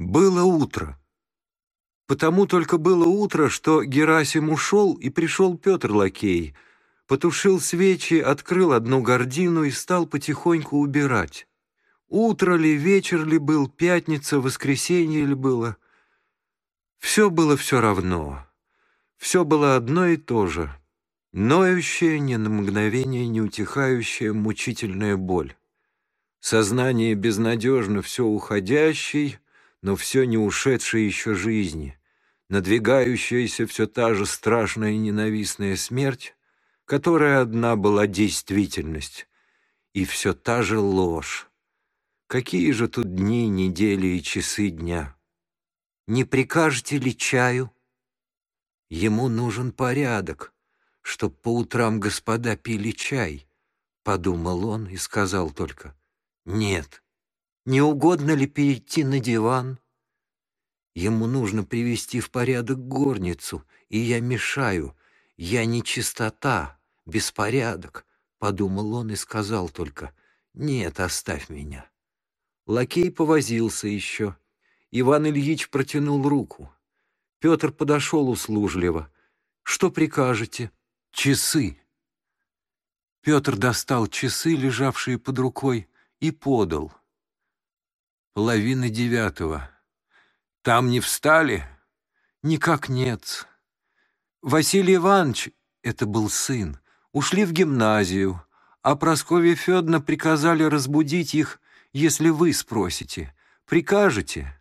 Было утро. Потому только было утро, что Герасим ушел, и пришел Петр Лакей, потушил свечи, открыл одну гордину и стал потихоньку убирать. Утро ли, вечер ли был, пятница, воскресенье ли было. Все было все равно. Все было одно и то же. Ноющая, ни на мгновение не утихающая мучительная боль. Сознание безнадежно все уходящей, но все не ушедшей еще жизни, надвигающаяся все та же страшная и ненавистная смерть, которая одна была действительность, и все та же ложь. Какие же тут дни, недели и часы дня? Не прикажете ли чаю? Ему нужен порядок, чтоб по утрам господа пили чай, подумал он и сказал только «Нет». Не угодно ли перейти на диван? Ему нужно привести в порядок горницу, и я мешаю. Я не чистота, беспорядок, — подумал он и сказал только, «Нет, оставь меня». Лакей повозился еще. Иван Ильич протянул руку. Петр подошел услужливо. «Что прикажете?» «Часы». Петр достал часы, лежавшие под рукой, и подал — Половина девятого. Там не встали? Никак нет. Василий Иванович, это был сын, ушли в гимназию, а Прасковья Федоровна приказали разбудить их, если вы спросите. Прикажете?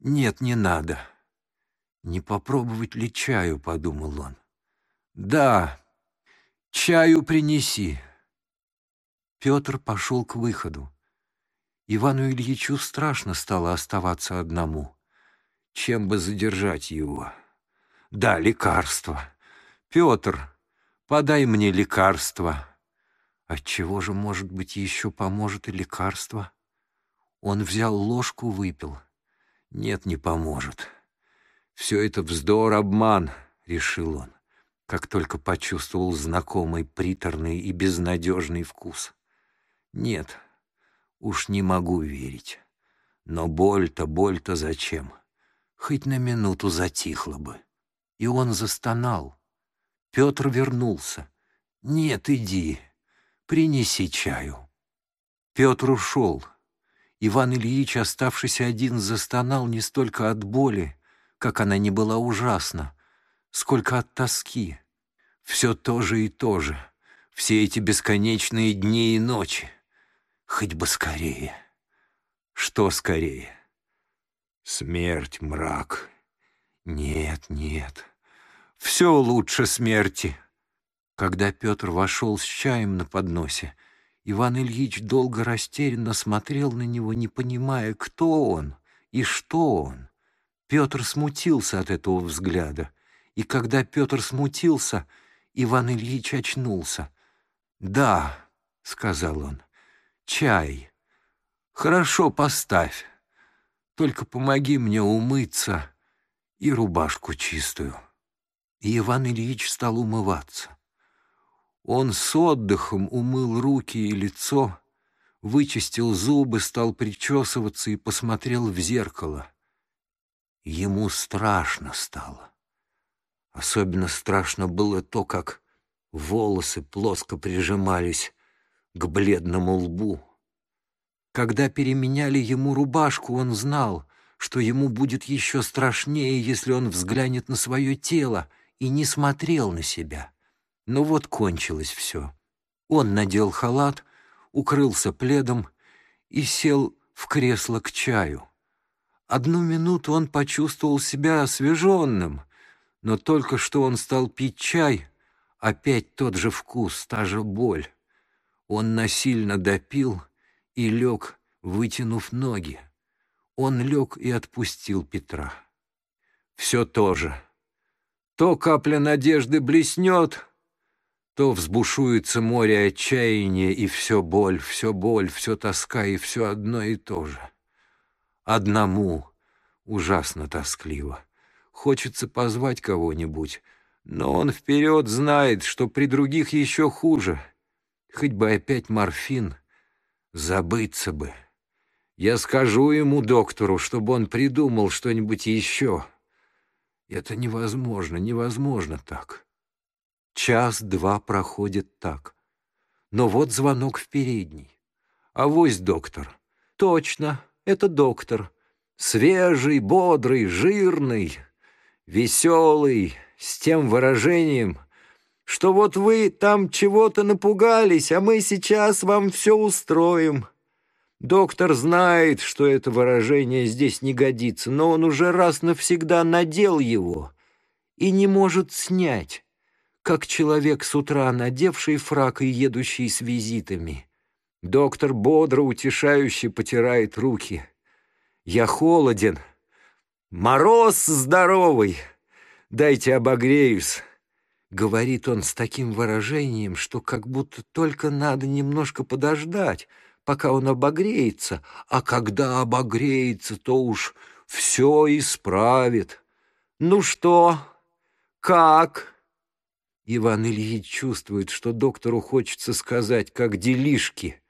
Нет, не надо. Не попробовать ли чаю, подумал он. Да, чаю принеси. Петр пошел к выходу. Ивану Ильичу страшно стало оставаться одному. Чем бы задержать его? Да, лекарство. Петр, подай мне лекарство. Отчего же, может быть, еще поможет и лекарство? Он взял ложку, выпил. Нет, не поможет. Все это вздор, обман, решил он, как только почувствовал знакомый приторный и безнадежный вкус. Нет, — Уж не могу верить. Но боль-то, боль-то зачем? Хоть на минуту затихло бы. И он застонал. Петр вернулся. «Нет, иди, принеси чаю». Петр ушел. Иван Ильич, оставшись один, застонал не столько от боли, как она не была ужасна, сколько от тоски. Все то же и то же, все эти бесконечные дни и ночи. Хоть бы скорее. Что скорее? Смерть, мрак. Нет, нет. Все лучше смерти. Когда Петр вошел с чаем на подносе, Иван Ильич долго растерянно смотрел на него, не понимая, кто он и что он. Петр смутился от этого взгляда, и когда Петр смутился, Иван Ильич очнулся. «Да», — сказал он, чай. Хорошо, поставь. Только помоги мне умыться и рубашку чистую». И Иван Ильич стал умываться. Он с отдыхом умыл руки и лицо, вычистил зубы, стал причесываться и посмотрел в зеркало. Ему страшно стало. Особенно страшно было то, как волосы плоско прижимались к бледному лбу. Когда переменяли ему рубашку, он знал, что ему будет еще страшнее, если он взглянет на свое тело и не смотрел на себя. Но вот кончилось все. Он надел халат, укрылся пледом и сел в кресло к чаю. Одну минуту он почувствовал себя освеженным, но только что он стал пить чай, опять тот же вкус, та же боль. Он насильно допил и лег, вытянув ноги. Он лег и отпустил Петра. Все то же. То капля надежды блеснет, то взбушуется море отчаяния, и все боль, все боль, все тоска, и все одно и то же. Одному ужасно тоскливо. Хочется позвать кого-нибудь, но он вперед знает, что при других еще хуже — Хоть бы опять морфин, забыться бы. Я скажу ему, доктору, чтобы он придумал что-нибудь еще. Это невозможно, невозможно так. Час-два проходит так. Но вот звонок в передней. Авось доктор. Точно, это доктор. Свежий, бодрый, жирный, веселый, с тем выражением, что вот вы там чего-то напугались, а мы сейчас вам все устроим. Доктор знает, что это выражение здесь не годится, но он уже раз навсегда надел его и не может снять, как человек с утра надевший фрак и едущий с визитами. Доктор бодро, утешающе потирает руки. «Я холоден. Мороз здоровый. Дайте обогреюсь». Говорит он с таким выражением, что как будто только надо немножко подождать, пока он обогреется, а когда обогреется, то уж все исправит. «Ну что? Как?» Иван Ильич чувствует, что доктору хочется сказать, как делишки,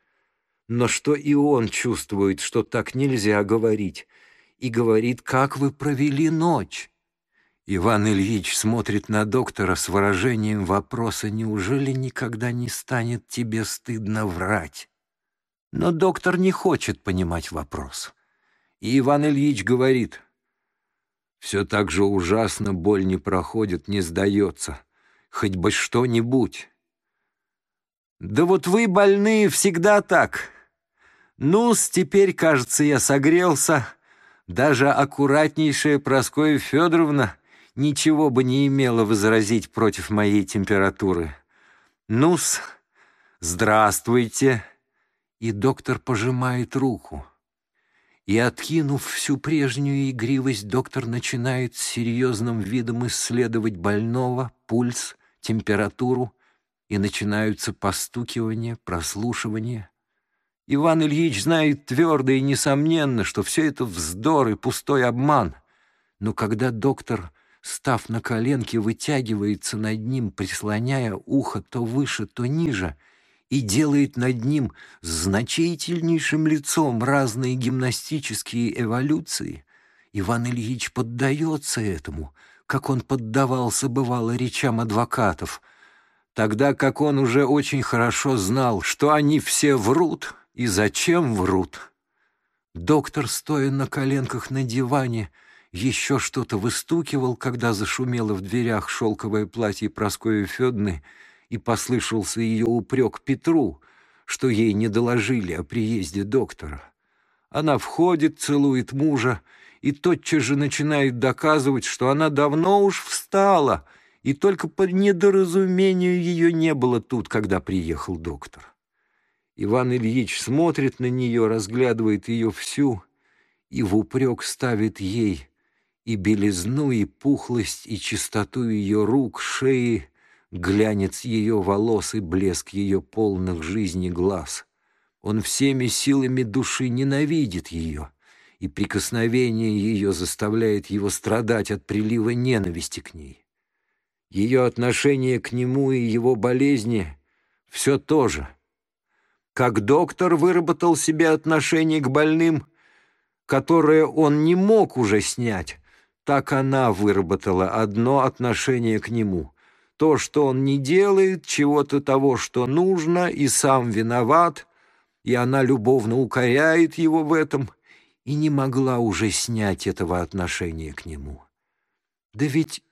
но что и он чувствует, что так нельзя говорить, и говорит, как вы провели ночь. Иван Ильич смотрит на доктора с выражением вопроса «Неужели никогда не станет тебе стыдно врать?» Но доктор не хочет понимать вопрос. И Иван Ильич говорит «Все так же ужасно, боль не проходит, не сдается. Хоть бы что-нибудь». «Да вот вы, больные, всегда так. Ну-с, теперь, кажется, я согрелся. Даже аккуратнейшая Проскоя Федоровна ничего бы не имела возразить против моей температуры. Ну-с, здравствуйте. И доктор пожимает руку. И, откинув всю прежнюю игривость, доктор начинает с серьезным видом исследовать больного, пульс, температуру, и начинаются постукивания, прослушивания. Иван Ильич знает твердо и несомненно, что все это вздор и пустой обман. Но когда доктор став на коленки, вытягивается над ним, прислоняя ухо то выше, то ниже, и делает над ним значительнейшим лицом разные гимнастические эволюции, Иван Ильич поддается этому, как он поддавался, бывало, речам адвокатов, тогда как он уже очень хорошо знал, что они все врут и зачем врут. Доктор, стоя на коленках на диване, еще что-то выстукивал, когда зашумело в дверях шелковое платье Прасковьи Федны и послышался ее упрек Петру, что ей не доложили о приезде доктора. Она входит, целует мужа и тотчас же начинает доказывать, что она давно уж встала, и только по недоразумению ее не было тут, когда приехал доктор. Иван Ильич смотрит на нее, разглядывает ее всю и в упрек ставит ей — и белизну, и пухлость, и чистоту ее рук, шеи, глянец ее волос и блеск ее полных жизни глаз. Он всеми силами души ненавидит ее, и прикосновение ее заставляет его страдать от прилива ненависти к ней. Ее отношение к нему и его болезни — все то же. Как доктор выработал себе отношение к больным, которое он не мог уже снять, так она выработала одно отношение к нему. То, что он не делает чего-то того, что нужно, и сам виноват, и она любовно укоряет его в этом, и не могла уже снять этого отношения к нему. Да ведь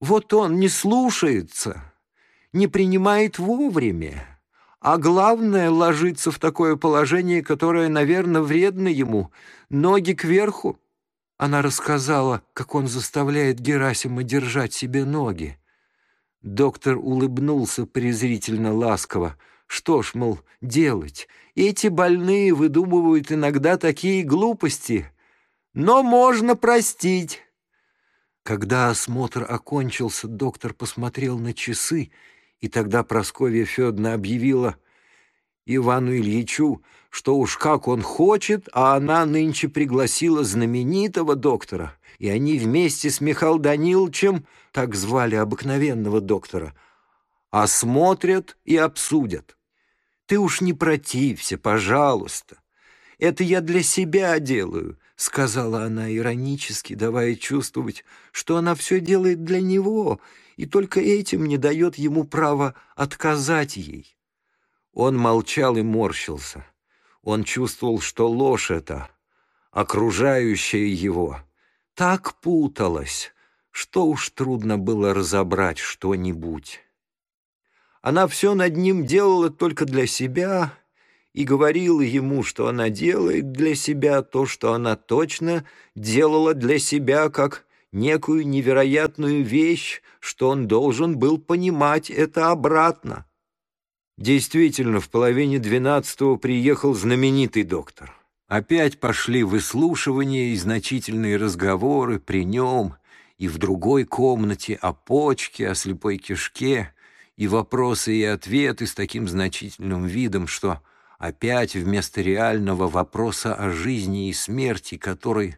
вот он не слушается, не принимает вовремя, а главное — ложится в такое положение, которое, наверное, вредно ему, ноги кверху, она рассказала, как он заставляет Герасима держать себе ноги. Доктор улыбнулся презрительно ласково. Что ж, мол, делать? Эти больные выдумывают иногда такие глупости. Но можно простить. Когда осмотр окончился, доктор посмотрел на часы, и тогда Прасковья Федоровна объявила Ивану Ильичу, что уж как он хочет, а она нынче пригласила знаменитого доктора, и они вместе с Михаилом Даниловичем, так звали обыкновенного доктора, осмотрят и обсудят. Ты уж не протився, пожалуйста. Это я для себя делаю», — сказала она иронически, давая чувствовать, что она все делает для него, и только этим не дает ему права отказать ей. Он молчал и морщился. Он чувствовал, что ложь эта, окружающая его, так путалась, что уж трудно было разобрать что-нибудь. Она все над ним делала только для себя и говорила ему, что она делает для себя то, что она точно делала для себя как некую невероятную вещь, что он должен был понимать это обратно. Действительно, в половине двенадцатого приехал знаменитый доктор. Опять пошли выслушивания и значительные разговоры при нем и в другой комнате о почке, о слепой кишке, и вопросы и ответы с таким значительным видом, что опять вместо реального вопроса о жизни и смерти, который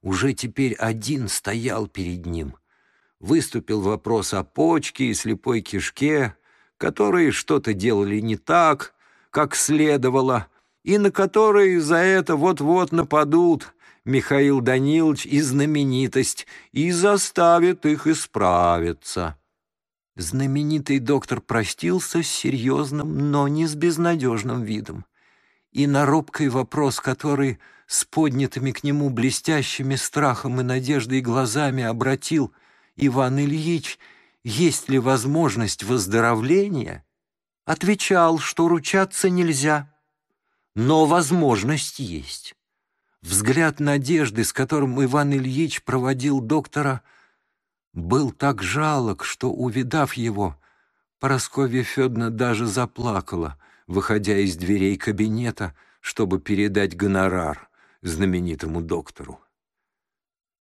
уже теперь один стоял перед ним, выступил вопрос о почке и слепой кишке, которые что-то делали не так, как следовало, и на которые за это вот-вот нападут Михаил Данилович и знаменитость и заставят их исправиться. Знаменитый доктор простился с серьезным, но не с безнадежным видом. И на робкий вопрос, который с поднятыми к нему блестящими страхом и надеждой глазами обратил Иван Ильич, есть ли возможность выздоровления, отвечал, что ручаться нельзя, но возможность есть. Взгляд надежды, с которым Иван Ильич проводил доктора, — был так жалок, что, увидав его, Поросковья Федоровна даже заплакала, выходя из дверей кабинета, чтобы передать гонорар знаменитому доктору.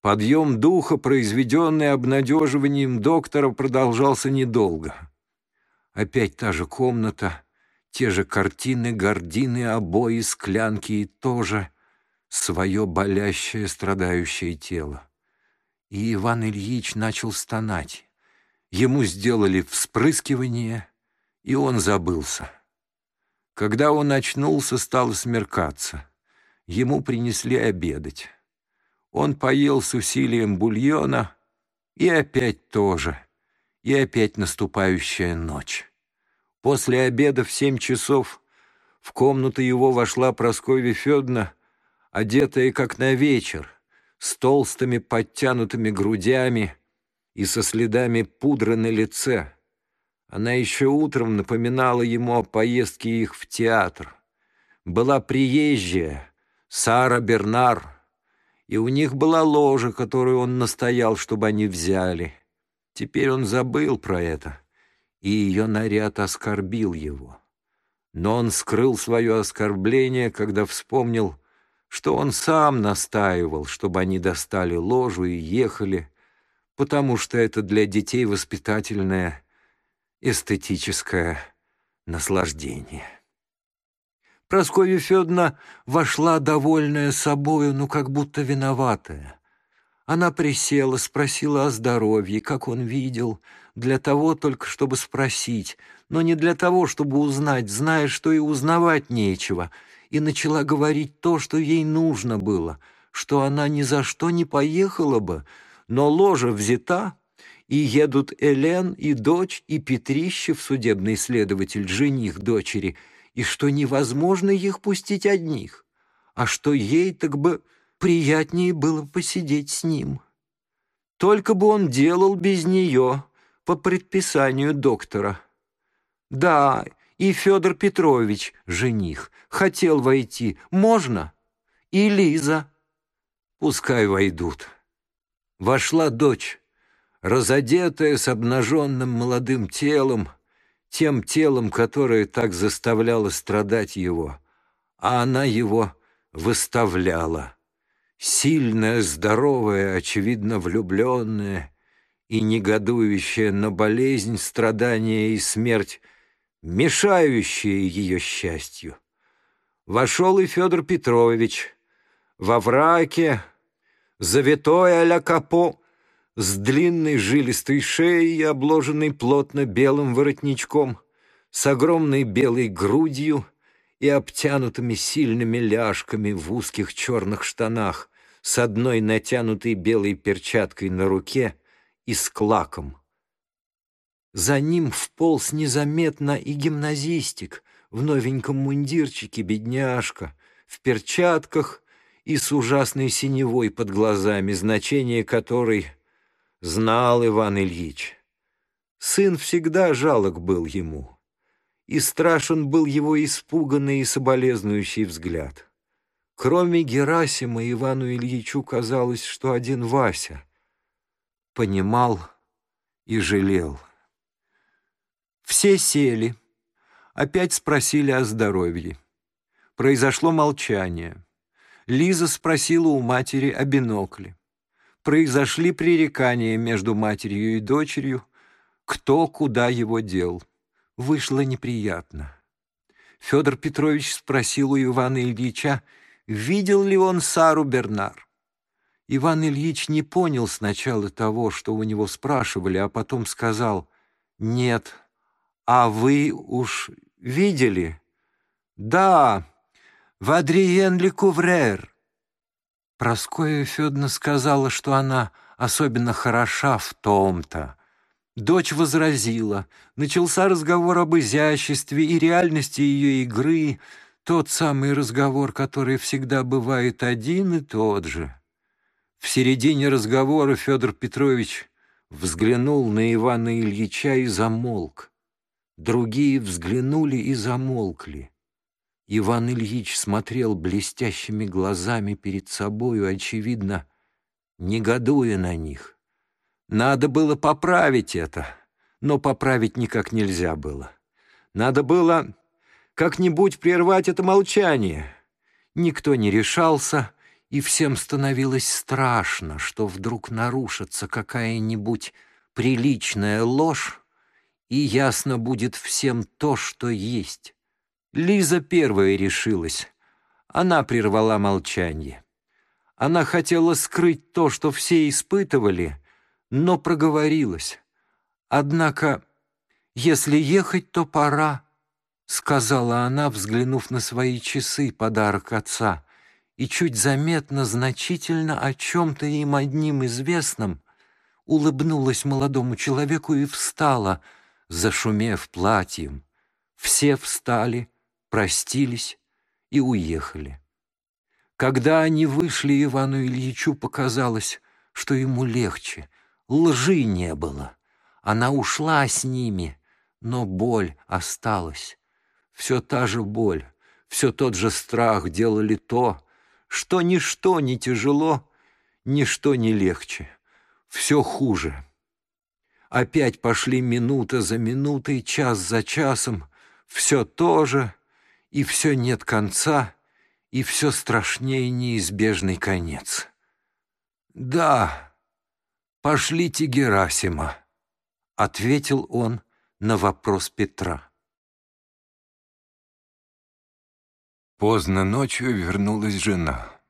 Подъем духа, произведенный обнадеживанием доктора, продолжался недолго. Опять та же комната, те же картины, гардины, обои, склянки и тоже свое болящее, страдающее тело и Иван Ильич начал стонать. Ему сделали вспрыскивание, и он забылся. Когда он очнулся, стало смеркаться. Ему принесли обедать. Он поел с усилием бульона, и опять тоже, и опять наступающая ночь. После обеда в семь часов в комнату его вошла Прасковья Федоровна, одетая как на вечер, с толстыми подтянутыми грудями и со следами пудры на лице. Она еще утром напоминала ему о поездке их в театр. Была приезжая, Сара Бернар, и у них была ложа, которую он настоял, чтобы они взяли. Теперь он забыл про это, и ее наряд оскорбил его. Но он скрыл свое оскорбление, когда вспомнил, что он сам настаивал, чтобы они достали ложу и ехали, потому что это для детей воспитательное эстетическое наслаждение. Прасковья Федоровна вошла довольная собою, но как будто виноватая. Она присела, спросила о здоровье, как он видел, для того только, чтобы спросить, но не для того, чтобы узнать, зная, что и узнавать нечего — и начала говорить то, что ей нужно было, что она ни за что не поехала бы, но ложа взята, и едут Элен и дочь, и Петрищев, судебный следователь, жених дочери, и что невозможно их пустить одних, а что ей так бы приятнее было посидеть с ним. Только бы он делал без нее, по предписанию доктора. Да, и Федор Петрович, жених, хотел войти. Можно? И Лиза. Пускай войдут. Вошла дочь, разодетая с обнаженным молодым телом, тем телом, которое так заставляло страдать его, а она его выставляла. Сильная, здоровая, очевидно влюбленная и негодующая на болезнь, страдания и смерть, мешающие ее счастью. Вошел и Федор Петрович во враке, завитой а-ля капо, с длинной жилистой шеей, обложенной плотно белым воротничком, с огромной белой грудью и обтянутыми сильными ляжками в узких черных штанах, с одной натянутой белой перчаткой на руке и с клаком. За ним вполз незаметно и гимназистик в новеньком мундирчике, бедняжка, в перчатках и с ужасной синевой под глазами, значение которой знал Иван Ильич. Сын всегда жалок был ему, и страшен был его испуганный и соболезнующий взгляд. Кроме Герасима, Ивану Ильичу казалось, что один Вася понимал и жалел. Все сели, опять спросили о здоровье. Произошло молчание. Лиза спросила у матери о бинокле. Произошли пререкания между матерью и дочерью, кто куда его дел. Вышло неприятно. Федор Петрович спросил у Ивана Ильича, видел ли он Сару Бернар. Иван Ильич не понял сначала того, что у него спрашивали, а потом сказал «Нет, а вы уж видели?» «Да, в Адриен Лекуврер». Проскоя Федоровна сказала, что она особенно хороша в том-то. Дочь возразила. Начался разговор об изяществе и реальности ее игры, тот самый разговор, который всегда бывает один и тот же. В середине разговора Федор Петрович взглянул на Ивана Ильича и замолк. Другие взглянули и замолкли. Иван Ильич смотрел блестящими глазами перед собою, очевидно, негодуя на них. Надо было поправить это, но поправить никак нельзя было. Надо было как-нибудь прервать это молчание. Никто не решался, и всем становилось страшно, что вдруг нарушится какая-нибудь приличная ложь, и ясно будет всем то, что есть. Лиза первая решилась. Она прервала молчание. Она хотела скрыть то, что все испытывали, но проговорилась. Однако, если ехать, то пора, — сказала она, взглянув на свои часы, подарок отца, и чуть заметно, значительно о чем-то им одним известном улыбнулась молодому человеку и встала — зашумев платьем. Все встали, простились и уехали. Когда они вышли, Ивану Ильичу показалось, что ему легче. Лжи не было. Она ушла с ними, но боль осталась. Все та же боль, все тот же страх делали то, что ничто не тяжело, ничто не легче. Все хуже. Опять пошли минута за минутой, час за часом. Все то же, и все нет конца, и все страшнее неизбежный конец. «Да, пошлите Герасима», — ответил он на вопрос Петра. Поздно ночью вернулась жена.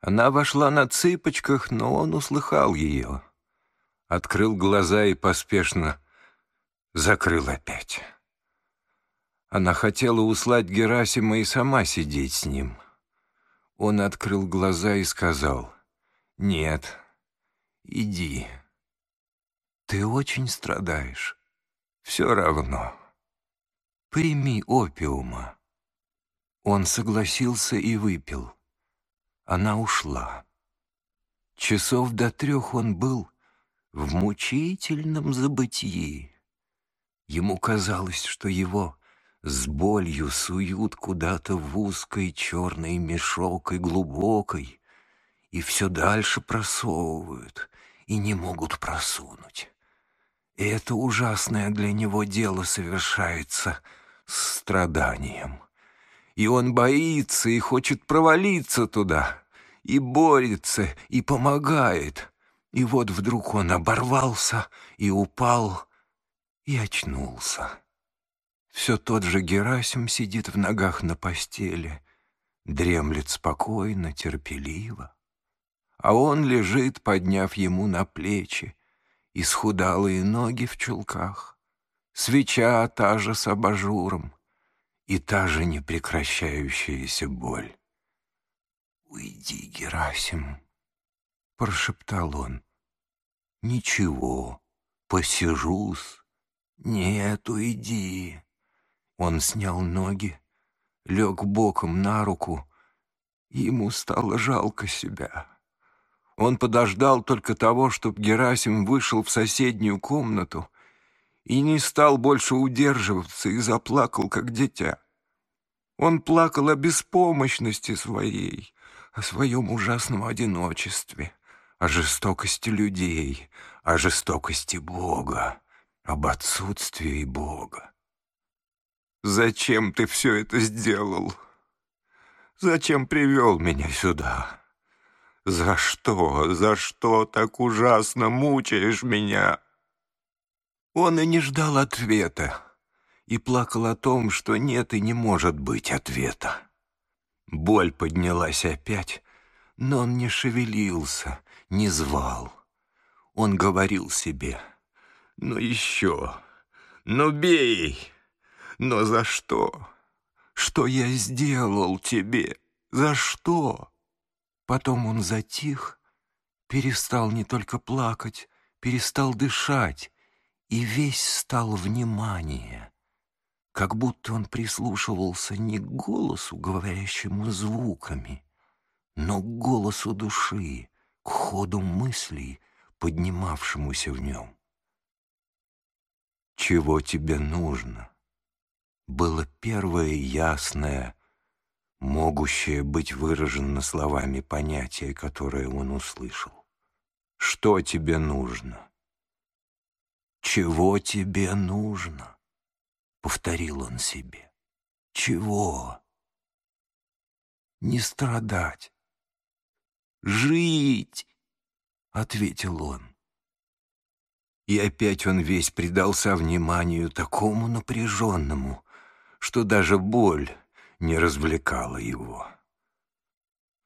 Она вошла на цыпочках, но он услыхал ее открыл глаза и поспешно закрыл опять. Она хотела услать Герасима и сама сидеть с ним. Он открыл глаза и сказал, «Нет, иди. Ты очень страдаешь. Все равно. Прими опиума». Он согласился и выпил. Она ушла. Часов до трех он был в мучительном забытии. Ему казалось, что его с болью суют куда-то в узкой черной мешок и глубокой, и все дальше просовывают, и не могут просунуть. И это ужасное для него дело совершается с страданием. И он боится и хочет провалиться туда, и борется, и помогает — и вот вдруг он оборвался и упал, и очнулся. Все тот же Герасим сидит в ногах на постели, дремлет спокойно, терпеливо. А он лежит, подняв ему на плечи, исхудалые ноги в чулках, свеча та же с абажуром, и та же непрекращающаяся боль. «Уйди, Герасим», — прошептал он. «Ничего, посижусь». «Нет, уйди». Он снял ноги, лег боком на руку. Ему стало жалко себя. Он подождал только того, чтобы Герасим вышел в соседнюю комнату и не стал больше удерживаться и заплакал, как дитя. Он плакал о беспомощности своей, о своем ужасном одиночестве, о жестокости людей, о жестокости Бога, об отсутствии Бога. «Зачем ты все это сделал? Зачем привел меня сюда?» «За что, за что так ужасно мучаешь меня?» Он и не ждал ответа, и плакал о том, что нет и не может быть ответа. Боль поднялась опять, но он не шевелился, не звал. Он говорил себе, «Ну еще, ну бей! Но за что? Что я сделал тебе? За что?» Потом он затих, перестал не только плакать, перестал дышать, и весь стал внимание, как будто он прислушивался не к голосу, говорящему звуками, но к голосу души, к ходу мыслей, поднимавшемуся в нем. «Чего тебе нужно?» Было первое ясное, могущее быть выражено словами понятие, которое он услышал. «Что тебе нужно?» «Чего тебе нужно?» — повторил он себе. «Чего?» «Не страдать. Жить!» — ответил он. И опять он весь предался вниманию такому напряженному, что даже боль не развлекала его.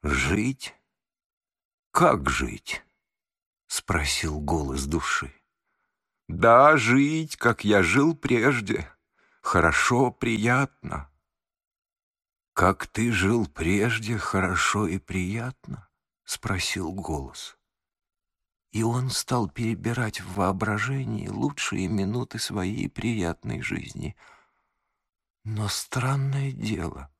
«Жить? Как жить?» — спросил голос души. «Да, жить, как я жил прежде. Хорошо, приятно». «Как ты жил прежде, хорошо и приятно?» — спросил голос. И он стал перебирать в воображении лучшие минуты своей приятной жизни — но странное дело,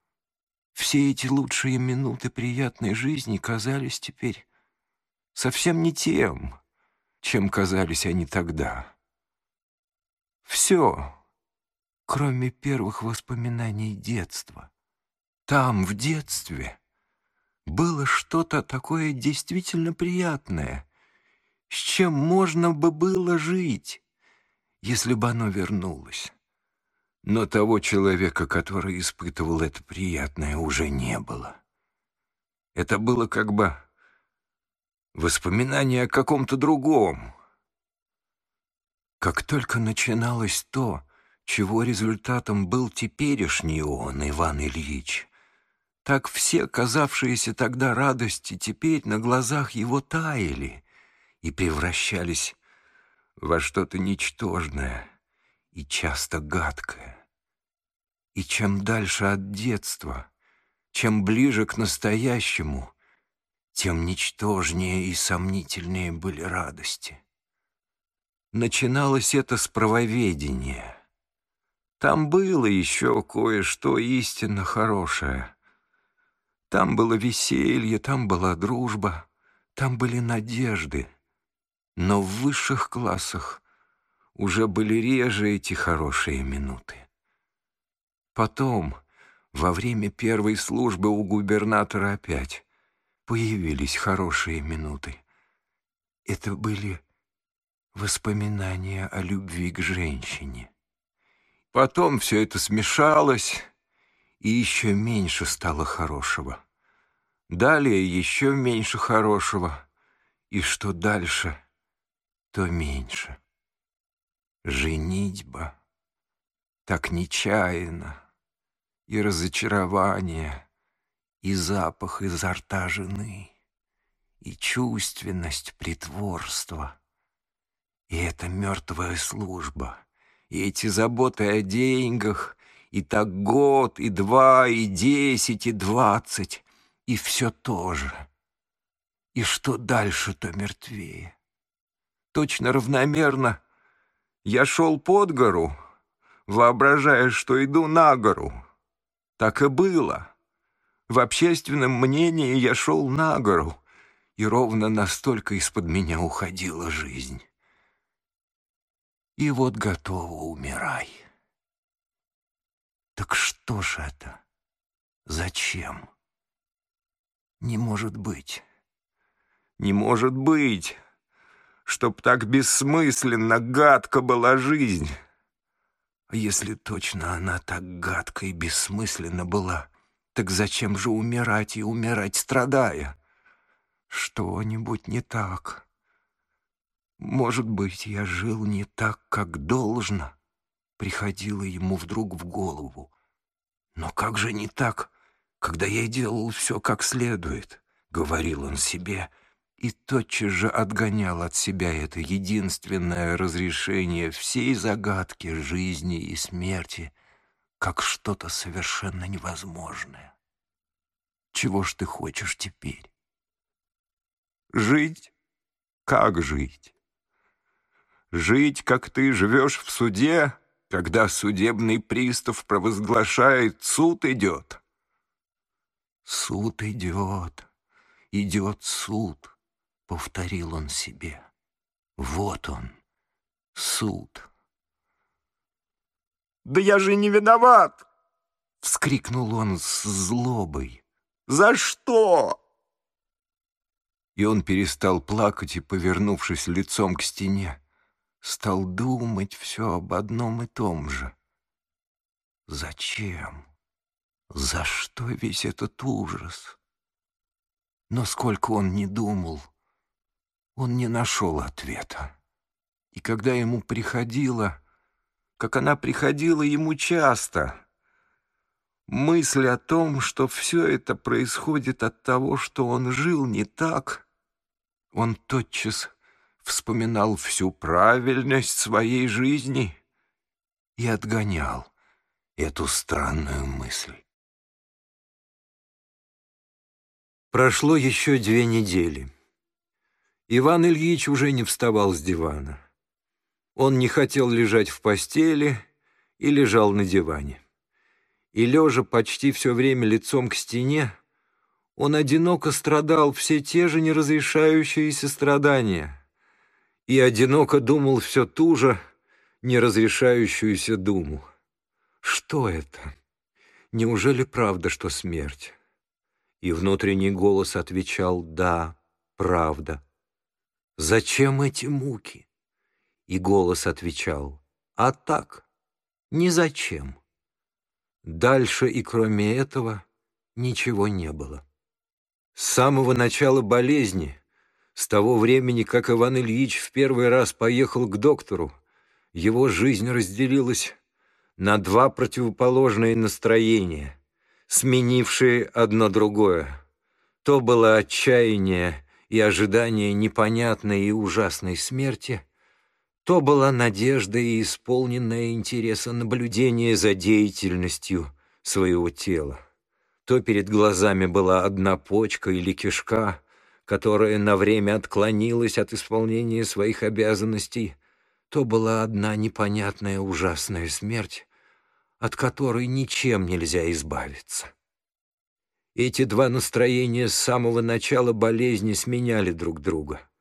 все эти лучшие минуты приятной жизни казались теперь совсем не тем, чем казались они тогда. Все, кроме первых воспоминаний детства. Там, в детстве, было что-то такое действительно приятное, с чем можно бы было жить, если бы оно вернулось. Но того человека, который испытывал это приятное, уже не было. Это было как бы воспоминание о каком-то другом. Как только начиналось то, чего результатом был теперешний он, Иван Ильич, так все казавшиеся тогда радости теперь на глазах его таяли и превращались во что-то ничтожное и часто гадкое. И чем дальше от детства, чем ближе к настоящему, тем ничтожнее и сомнительнее были радости. Начиналось это с правоведения. Там было еще кое-что истинно хорошее. Там было веселье, там была дружба, там были надежды. Но в высших классах уже были реже эти хорошие минуты. Потом, во время первой службы у губернатора опять появились хорошие минуты. Это были воспоминания о любви к женщине. Потом все это смешалось, и еще меньше стало хорошего. Далее еще меньше хорошего, и что дальше, то меньше. Женитьба так нечаянно, и разочарование, и запах изо рта жены, и чувственность притворства, и эта мертвая служба, и эти заботы о деньгах, И так год, и два, и десять, и двадцать, и все то же. И что дальше, то мертвее. Точно равномерно я шел под гору, воображая, что иду на гору. Так и было. В общественном мнении я шел на гору, и ровно настолько из-под меня уходила жизнь. И вот готова умирай. Так что ж это? Зачем? Не может быть. Не может быть, чтоб так бессмысленно, гадко была жизнь. А если точно она так гадко и бессмысленно была, так зачем же умирать и умирать, страдая? Что-нибудь не так. Может быть, я жил не так, как должно, приходило ему вдруг в голову. Но как же не так, когда я делал все как следует, говорил он себе, и тотчас же отгонял от себя это единственное разрешение всей загадки жизни и смерти, как что-то совершенно невозможное. Чего ж ты хочешь теперь? Жить? Как жить? Жить, как ты живешь в суде, когда судебный пристав провозглашает «суд идет». Суд идет, идет суд, повторил он себе. Вот он, суд. «Да я же не виноват!» — вскрикнул он с злобой. «За что?» И он перестал плакать и, повернувшись лицом к стене, стал думать все об одном и том же. Зачем? За что весь этот ужас? Но сколько он не думал, он не нашел ответа. И когда ему приходило как она приходила ему часто. Мысль о том, что все это происходит от того, что он жил не так, он тотчас вспоминал всю правильность своей жизни и отгонял эту странную мысль. Прошло еще две недели. Иван Ильич уже не вставал с дивана. Он не хотел лежать в постели и лежал на диване. И, лежа почти все время лицом к стене, он одиноко страдал все те же неразрешающиеся страдания и одиноко думал все ту же неразрешающуюся думу. Что это? Неужели правда, что смерть? И внутренний голос отвечал «Да, правда». Зачем эти муки? И голос отвечал, а так, ни зачем. Дальше и кроме этого ничего не было. С самого начала болезни, с того времени, как Иван Ильич в первый раз поехал к доктору, его жизнь разделилась на два противоположные настроения, сменившие одно другое. То было отчаяние и ожидание непонятной и ужасной смерти — то была надежда и исполненное интереса наблюдение за деятельностью своего тела. То перед глазами была одна почка или кишка, которая на время отклонилась от исполнения своих обязанностей, то была одна непонятная ужасная смерть, от которой ничем нельзя избавиться. Эти два настроения с самого начала болезни сменяли друг друга —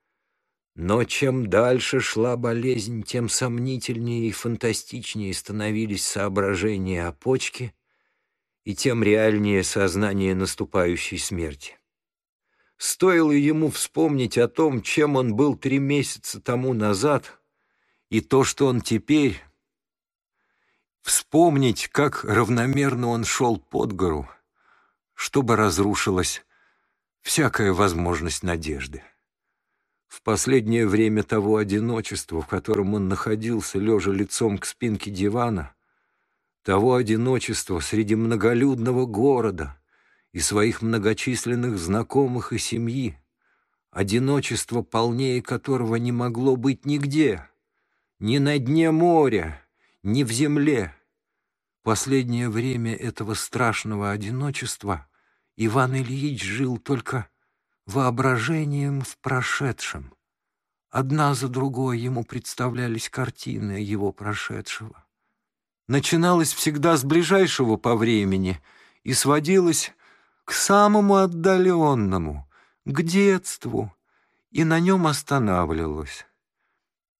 но чем дальше шла болезнь, тем сомнительнее и фантастичнее становились соображения о почке, и тем реальнее сознание наступающей смерти. Стоило ему вспомнить о том, чем он был три месяца тому назад, и то, что он теперь, вспомнить, как равномерно он шел под гору, чтобы разрушилась всякая возможность надежды. В последнее время того одиночества, в котором он находился, лежа лицом к спинке дивана, того одиночества среди многолюдного города и своих многочисленных знакомых и семьи, одиночество, полнее которого не могло быть нигде, ни на дне моря, ни в земле, Последнее время этого страшного одиночества Иван Ильич жил только воображением в прошедшем. Одна за другой ему представлялись картины его прошедшего. Начиналось всегда с ближайшего по времени и сводилось к самому отдаленному, к детству, и на нем останавливалось.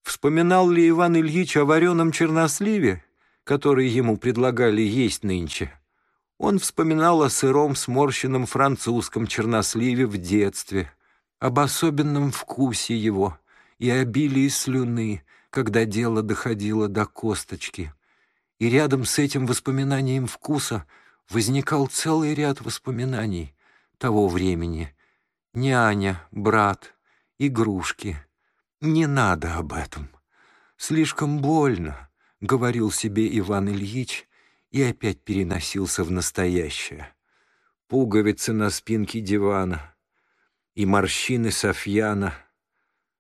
Вспоминал ли Иван Ильич о вареном черносливе, который ему предлагали есть нынче? Он вспоминал о сыром сморщенном французском черносливе в детстве, об особенном вкусе его и обилии слюны, когда дело доходило до косточки. И рядом с этим воспоминанием вкуса возникал целый ряд воспоминаний того времени. Няня, брат, игрушки. Не надо об этом. Слишком больно, — говорил себе Иван Ильич, и опять переносился в настоящее. Пуговицы на спинке дивана и морщины Софьяна.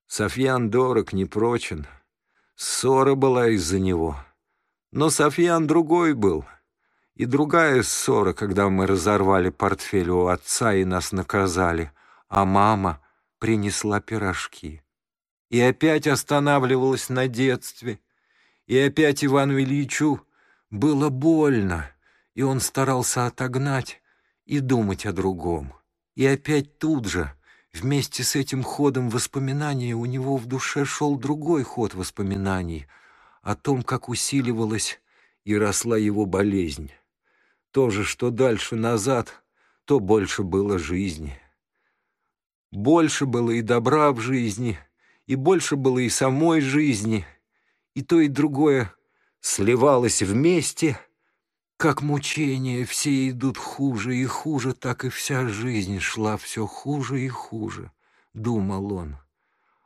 Софьян дорог, не прочен. Ссора была из-за него. Но Софьян другой был. И другая ссора, когда мы разорвали портфель у отца и нас наказали, а мама принесла пирожки. И опять останавливалась на детстве, и опять Ивану Ильичу было больно, и он старался отогнать и думать о другом. И опять тут же, вместе с этим ходом воспоминаний, у него в душе шел другой ход воспоминаний о том, как усиливалась и росла его болезнь. То же, что дальше назад, то больше было жизни. Больше было и добра в жизни, и больше было и самой жизни, и то, и другое сливалось вместе, как мучения все идут хуже и хуже, так и вся жизнь шла все хуже и хуже, думал он.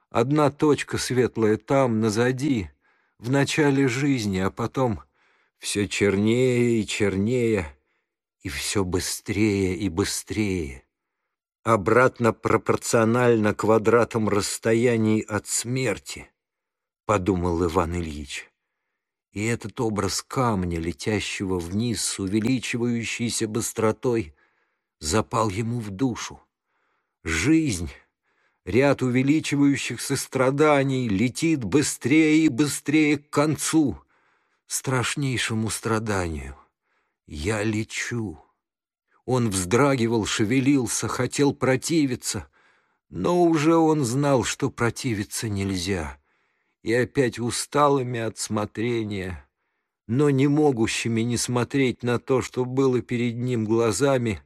Одна точка светлая там, назади, в начале жизни, а потом все чернее и чернее, и все быстрее и быстрее. Обратно пропорционально квадратам расстояний от смерти, подумал Иван Ильич. И этот образ камня, летящего вниз с увеличивающейся быстротой, запал ему в душу. Жизнь, ряд увеличивающихся страданий, летит быстрее и быстрее к концу, страшнейшему страданию. Я лечу. Он вздрагивал, шевелился, хотел противиться, но уже он знал, что противиться нельзя — и опять усталыми от смотрения, но не могущими не смотреть на то, что было перед ним глазами,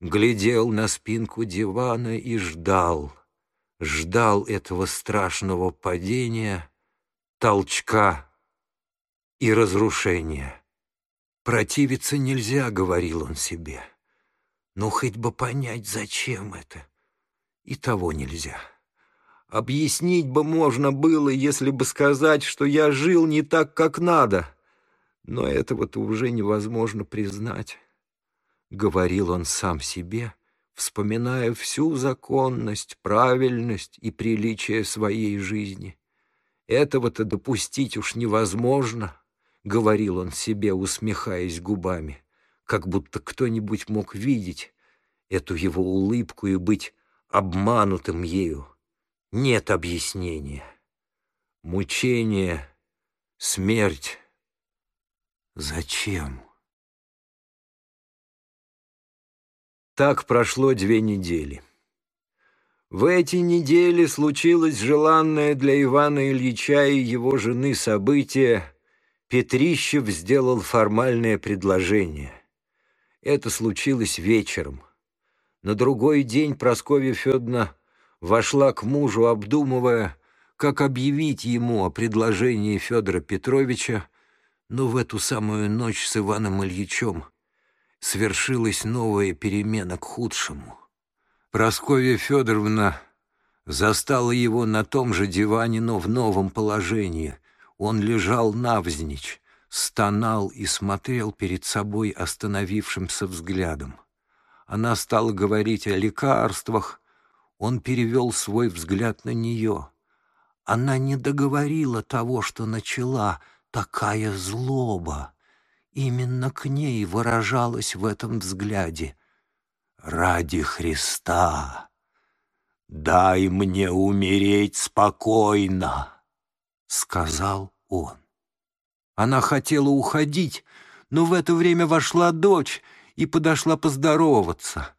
глядел на спинку дивана и ждал, ждал этого страшного падения, толчка и разрушения. «Противиться нельзя», — говорил он себе, — «но хоть бы понять, зачем это, и того нельзя». Объяснить бы можно было, если бы сказать, что я жил не так, как надо. Но этого-то уже невозможно признать. Говорил он сам себе, вспоминая всю законность, правильность и приличие своей жизни. Этого-то допустить уж невозможно, говорил он себе, усмехаясь губами, как будто кто-нибудь мог видеть эту его улыбку и быть обманутым ею нет объяснения. Мучение, смерть. Зачем? Так прошло две недели. В эти недели случилось желанное для Ивана Ильича и его жены событие. Петрищев сделал формальное предложение. Это случилось вечером. На другой день Прасковья Федоровна вошла к мужу, обдумывая, как объявить ему о предложении Федора Петровича, но в эту самую ночь с Иваном Ильичем свершилась новая перемена к худшему. Прасковья Федоровна застала его на том же диване, но в новом положении. Он лежал навзничь, стонал и смотрел перед собой остановившимся взглядом. Она стала говорить о лекарствах, он перевел свой взгляд на нее. Она не договорила того, что начала, такая злоба. именно к ней выражалось в этом взгляде. «Ради Христа! Дай мне умереть спокойно!» — сказал он. Она хотела уходить, но в это время вошла дочь и подошла поздороваться.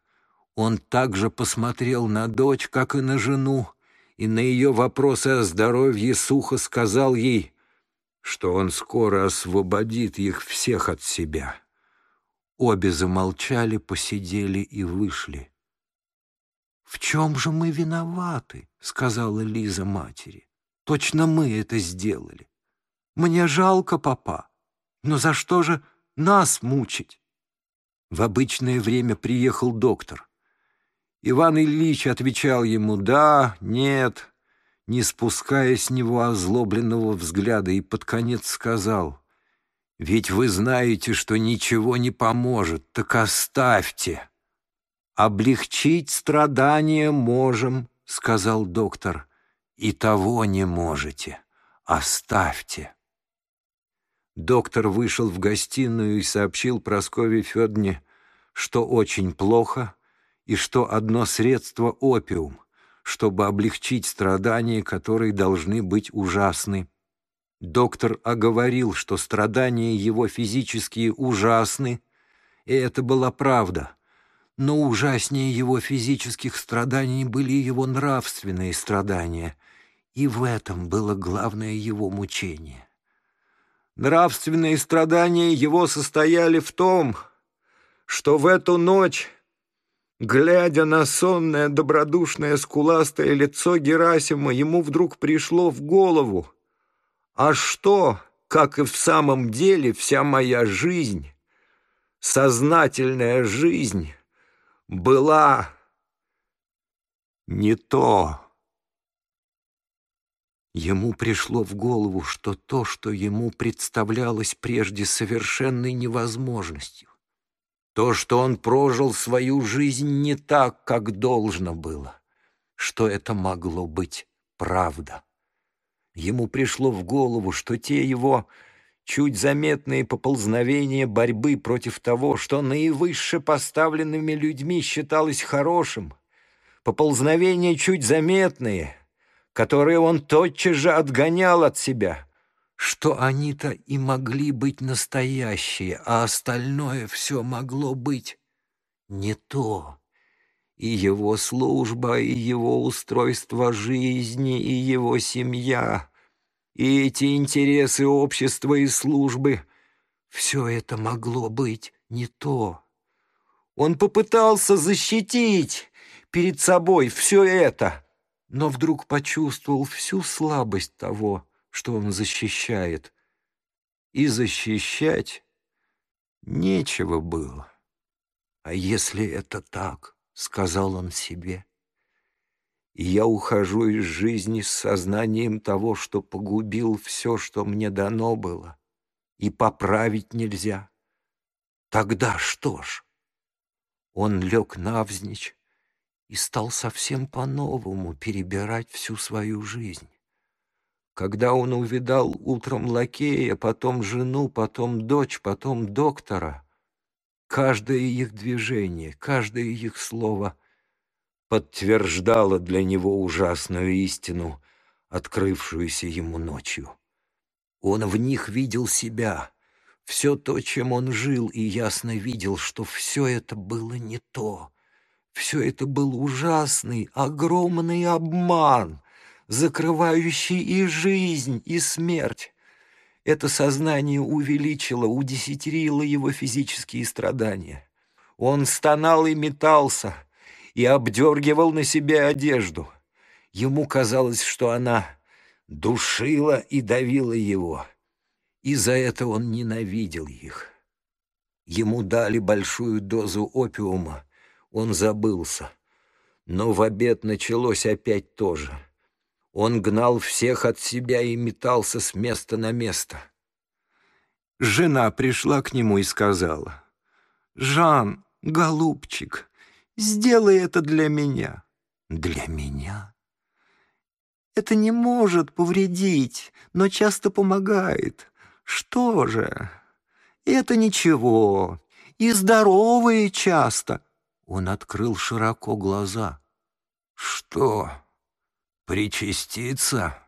Он также посмотрел на дочь, как и на жену, и на ее вопросы о здоровье сухо сказал ей, что он скоро освободит их всех от себя. Обе замолчали, посидели и вышли. «В чем же мы виноваты?» — сказала Лиза матери. «Точно мы это сделали. Мне жалко папа, но за что же нас мучить?» В обычное время приехал доктор. Иван Ильич отвечал ему «да», «нет», не спуская с него озлобленного взгляда, и под конец сказал «Ведь вы знаете, что ничего не поможет, так оставьте». «Облегчить страдания можем», — сказал доктор, — «и того не можете. Оставьте». Доктор вышел в гостиную и сообщил Прасковье Федоровне, что очень плохо — и что одно средство — опиум, чтобы облегчить страдания, которые должны быть ужасны. Доктор оговорил, что страдания его физические ужасны, и это была правда. Но ужаснее его физических страданий были его нравственные страдания, и в этом было главное его мучение. Нравственные страдания его состояли в том, что в эту ночь Глядя на сонное, добродушное, скуластое лицо Герасима, ему вдруг пришло в голову. А что, как и в самом деле, вся моя жизнь, сознательная жизнь, была не то. Ему пришло в голову, что то, что ему представлялось прежде совершенной невозможностью, то, что он прожил свою жизнь не так, как должно было, что это могло быть правда. Ему пришло в голову, что те его чуть заметные поползновения борьбы против того, что наивысше поставленными людьми считалось хорошим, поползновения чуть заметные, которые он тотчас же отгонял от себя — что они-то и могли быть настоящие, а остальное все могло быть не то. И его служба, и его устройство жизни, и его семья, и эти интересы общества и службы — все это могло быть не то. Он попытался защитить перед собой все это, но вдруг почувствовал всю слабость того, что он защищает. И защищать нечего было. А если это так, сказал он себе, я ухожу из жизни с сознанием того, что погубил все, что мне дано было, и поправить нельзя, тогда что ж? Он лег навзничь и стал совсем по-новому перебирать всю свою жизнь. Когда он увидал утром лакея, потом жену, потом дочь, потом доктора, каждое их движение, каждое их слово подтверждало для него ужасную истину, открывшуюся ему ночью. Он в них видел себя, все то, чем он жил, и ясно видел, что все это было не то. Все это был ужасный, огромный обман — закрывающий и жизнь, и смерть. Это сознание увеличило, удесятерило его физические страдания. Он стонал и метался, и обдергивал на себе одежду. Ему казалось, что она душила и давила его, и за это он ненавидел их. Ему дали большую дозу опиума, он забылся. Но в обед началось опять то же — он гнал всех от себя и метался с места на место. Жена пришла к нему и сказала, «Жан, голубчик, сделай это для меня». «Для меня?» «Это не может повредить, но часто помогает. Что же? Это ничего, и здоровые часто». Он открыл широко глаза. «Что, причаститься?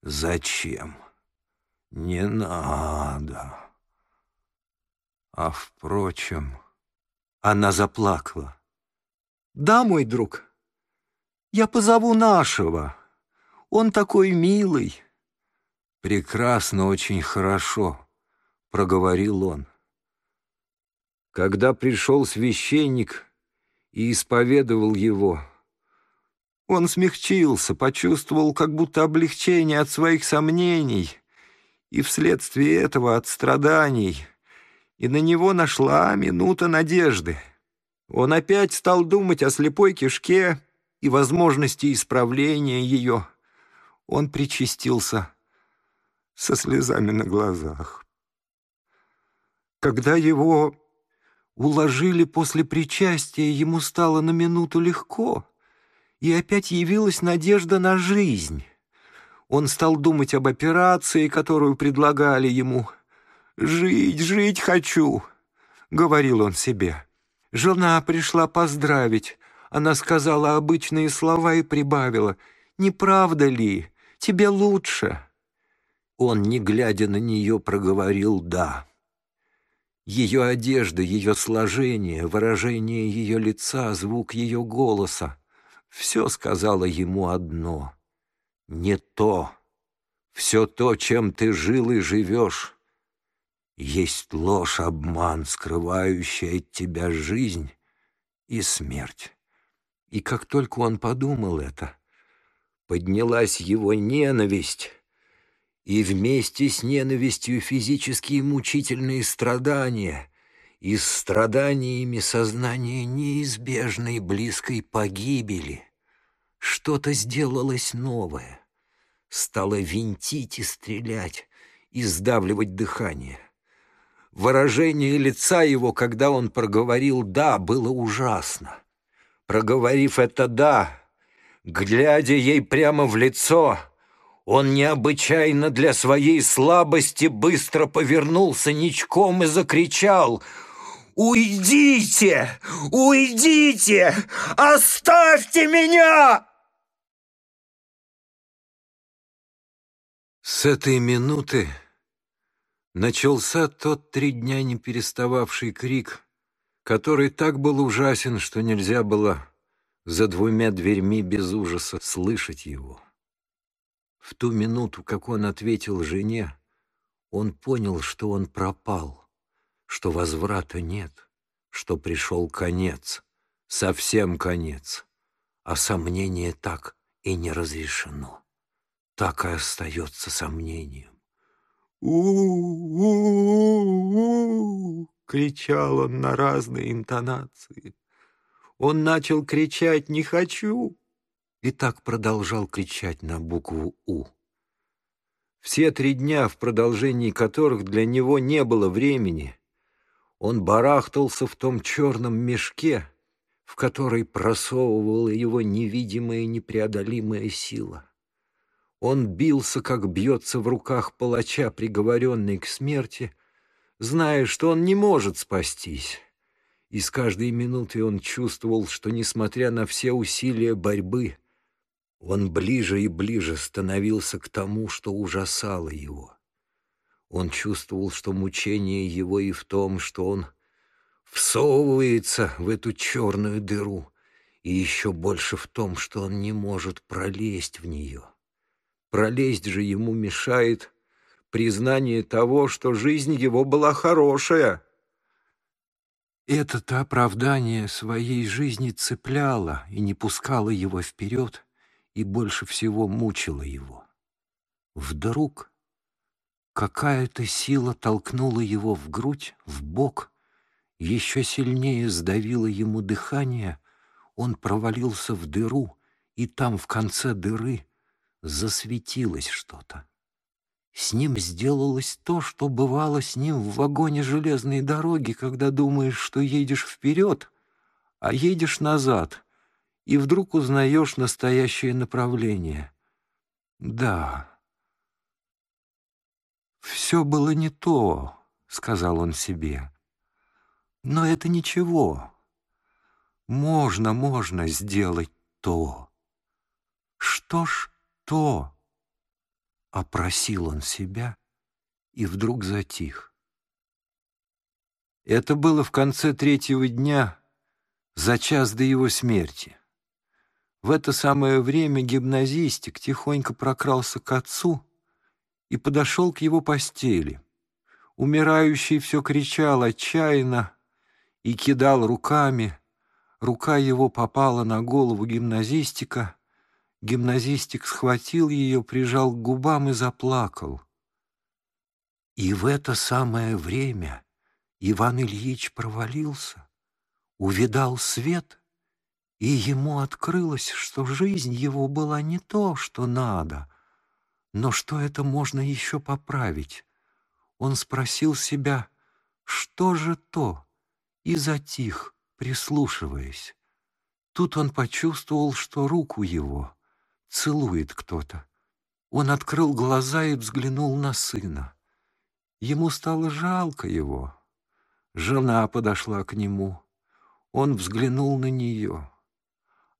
Зачем? Не надо». А впрочем, она заплакала. «Да, мой друг, я позову нашего. Он такой милый». «Прекрасно, очень хорошо», — проговорил он. Когда пришел священник и исповедовал его, он смягчился, почувствовал как будто облегчение от своих сомнений и вследствие этого от страданий, и на него нашла минута надежды. Он опять стал думать о слепой кишке и возможности исправления ее. Он причастился со слезами на глазах. Когда его уложили после причастия, ему стало на минуту легко, и опять явилась надежда на жизнь. Он стал думать об операции, которую предлагали ему. «Жить, жить хочу», — говорил он себе. Жена пришла поздравить. Она сказала обычные слова и прибавила. «Не правда ли? Тебе лучше?» Он, не глядя на нее, проговорил «да». Ее одежда, ее сложение, выражение ее лица, звук ее голоса — все сказала ему одно — не то. Все то, чем ты жил и живешь, есть ложь, обман, скрывающая от тебя жизнь и смерть. И как только он подумал это, поднялась его ненависть, и вместе с ненавистью физические мучительные страдания, и страданиями сознание неизбежной близкой погибели. Что-то сделалось новое, стало винтить и стрелять, и сдавливать дыхание. Выражение лица его, когда он проговорил «да», было ужасно. Проговорив это «да», глядя ей прямо в лицо, он необычайно для своей слабости быстро повернулся ничком и закричал «Уйдите! Уйдите! Оставьте меня!» С этой минуты начался тот три дня не перестававший крик, который так был ужасен, что нельзя было за двумя дверьми без ужаса слышать его. В ту минуту, как он ответил жене, он понял, что он пропал, что возврата нет, что пришел конец, совсем конец, а сомнение так и не разрешено, так и остается сомнением. «У-у-у!» — кричал он на разные интонации. Он начал кричать «Не хочу!» и так продолжал кричать на букву «У». Все три дня, в продолжении которых для него не было времени, он барахтался в том черном мешке, в который просовывала его невидимая непреодолимая сила. Он бился, как бьется в руках палача, приговоренный к смерти, зная, что он не может спастись. И с каждой минутой он чувствовал, что, несмотря на все усилия борьбы, он ближе и ближе становился к тому, что ужасало его. Он чувствовал, что мучение его и в том, что он всовывается в эту черную дыру, и еще больше в том, что он не может пролезть в нее. Пролезть же ему мешает признание того, что жизнь его была хорошая. Это-то оправдание своей жизни цепляло и не пускало его вперед, и больше всего мучило его. Вдруг какая-то сила толкнула его в грудь, в бок, еще сильнее сдавила ему дыхание, он провалился в дыру, и там в конце дыры засветилось что-то. С ним сделалось то, что бывало с ним в вагоне железной дороги, когда думаешь, что едешь вперед, а едешь назад, и вдруг узнаешь настоящее направление. Да, все было не то, сказал он себе. Но это ничего. Можно, можно сделать то. Что ж то? Опросил он себя и вдруг затих. Это было в конце третьего дня, за час до его смерти. В это самое время гимназистик тихонько прокрался к отцу и подошел к его постели. Умирающий все кричал отчаянно и кидал руками. Рука его попала на голову гимназистика. Гимназистик схватил ее, прижал к губам и заплакал. И в это самое время Иван Ильич провалился, увидал свет, и ему открылось, что жизнь его была не то, что надо, но что это можно еще поправить. Он спросил себя, что же то, и затих, прислушиваясь. Тут он почувствовал, что руку его целует кто-то. Он открыл глаза и взглянул на сына. Ему стало жалко его. Жена подошла к нему. Он взглянул на нее.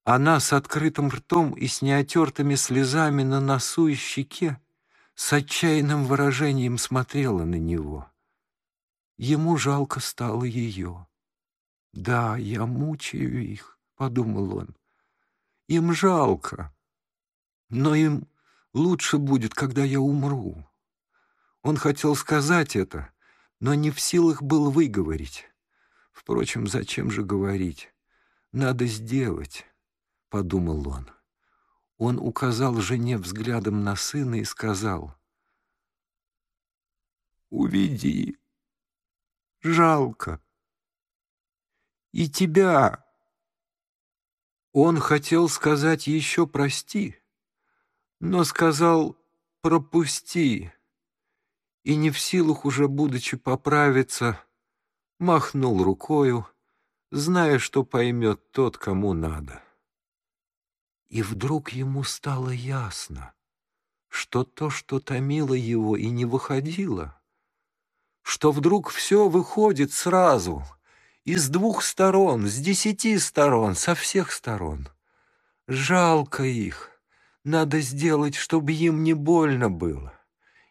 Она с открытым ртом и с неотертыми слезами на носу и щеке с отчаянным выражением смотрела на него. Ему жалко стало ее. «Да, я мучаю их», — подумал он. «Им жалко, но им лучше будет, когда я умру». Он хотел сказать это, но не в силах был выговорить. Впрочем, зачем же говорить? Надо сделать, — подумал он. Он указал жене взглядом на сына и сказал, «Уведи, жалко, и тебя». Он хотел сказать еще «прости», но сказал «пропусти» и не в силах уже, будучи поправиться, махнул рукою, зная, что поймет тот, кому надо. И вдруг ему стало ясно, что то, что томило его и не выходило, что вдруг все выходит сразу, из двух сторон, с десяти сторон, со всех сторон. Жалко их, надо сделать, чтобы им не больно было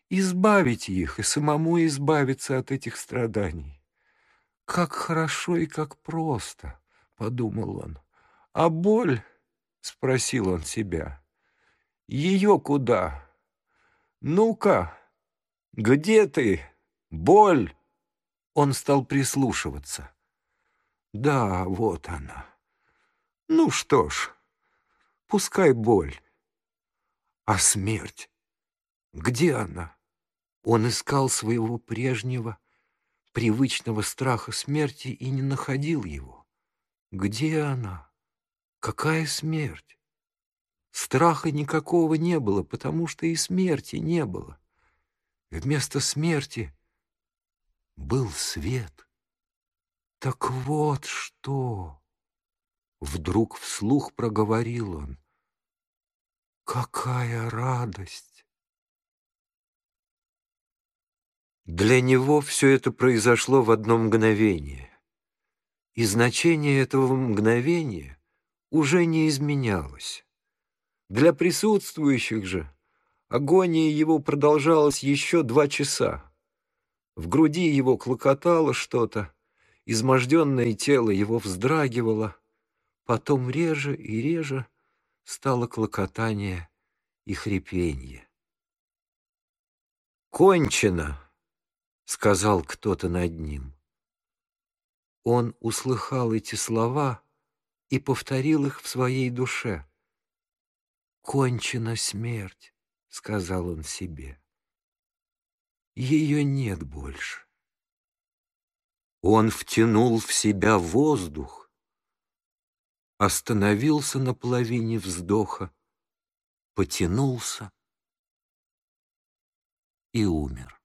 избавить их и самому избавиться от этих страданий. «Как хорошо и как просто», — подумал он. «А боль?» — спросил он себя. «Ее куда? Ну-ка, где ты, боль?» Он стал прислушиваться. «Да, вот она. Ну что ж, пускай боль. А смерть? Где она?» Он искал своего прежнего, привычного страха смерти и не находил его. Где она? Какая смерть? Страха никакого не было, потому что и смерти не было. Вместо смерти был свет. Так вот что! Вдруг вслух проговорил он. Какая радость! Для него все это произошло в одно мгновение. И значение этого мгновения уже не изменялось. Для присутствующих же агония его продолжалась еще два часа. В груди его клокотало что-то, изможденное тело его вздрагивало, потом реже и реже стало клокотание и хрипенье. «Кончено!» сказал кто-то над ним. Он услыхал эти слова и повторил их в своей душе. «Кончена смерть», — сказал он себе. «Ее нет больше». Он втянул в себя воздух, остановился на половине вздоха, потянулся и умер.